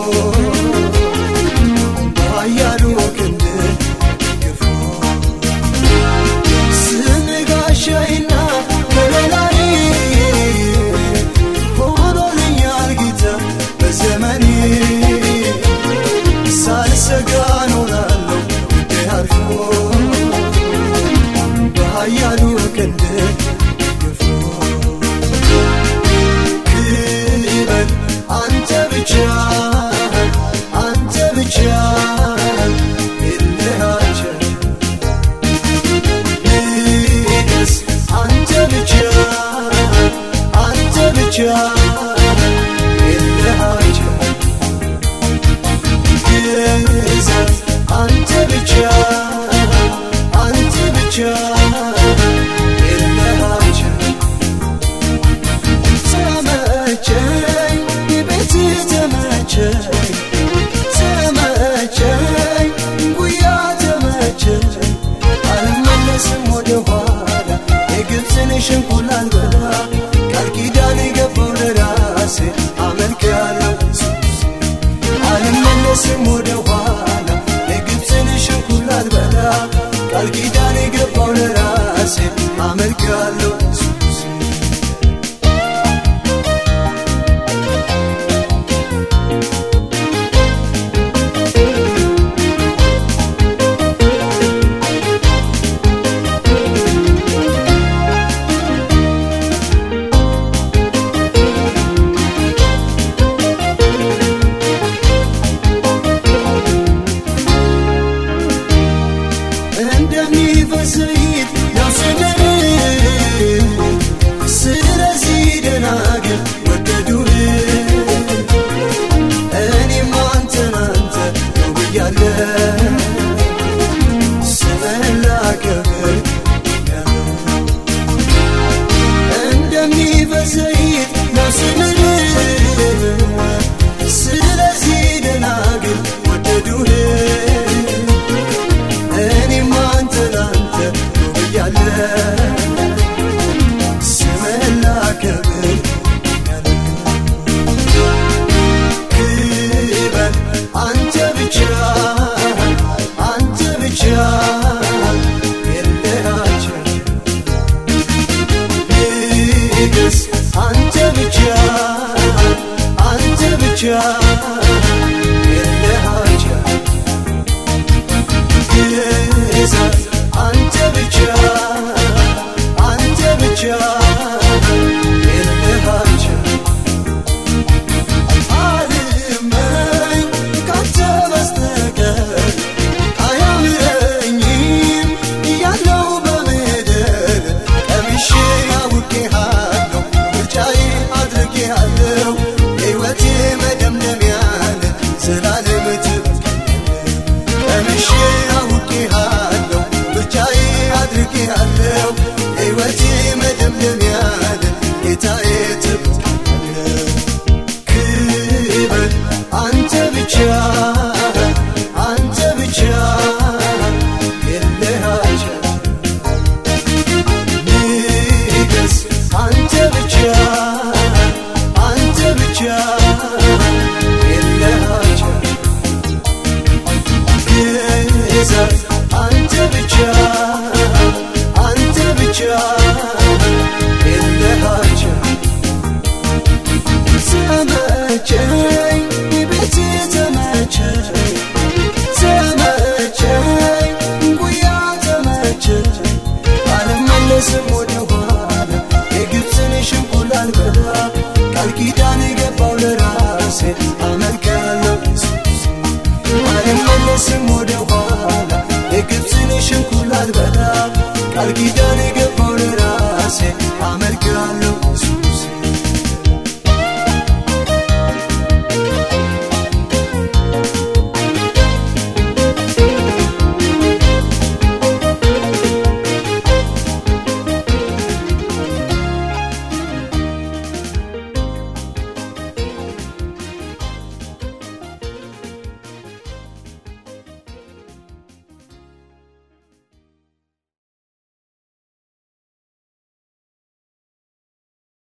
oh. Antep'e Antep'e Antep'e. ቃል ኪዳን የገባው ለራሴ አመልካለሁ kız anca bıçak Anca bıçak harca Ben de harca. Sevecek Bizi sevecek Sevecek Kuya sevecek Almelesin bunu bana Ne gitsin işim kullar kadar Kalk gidane gebavle rase Amel kalan Almelesin bunu bana Ne gitsin işim kullar kadar Kalk ራሴ አመልክላለሁ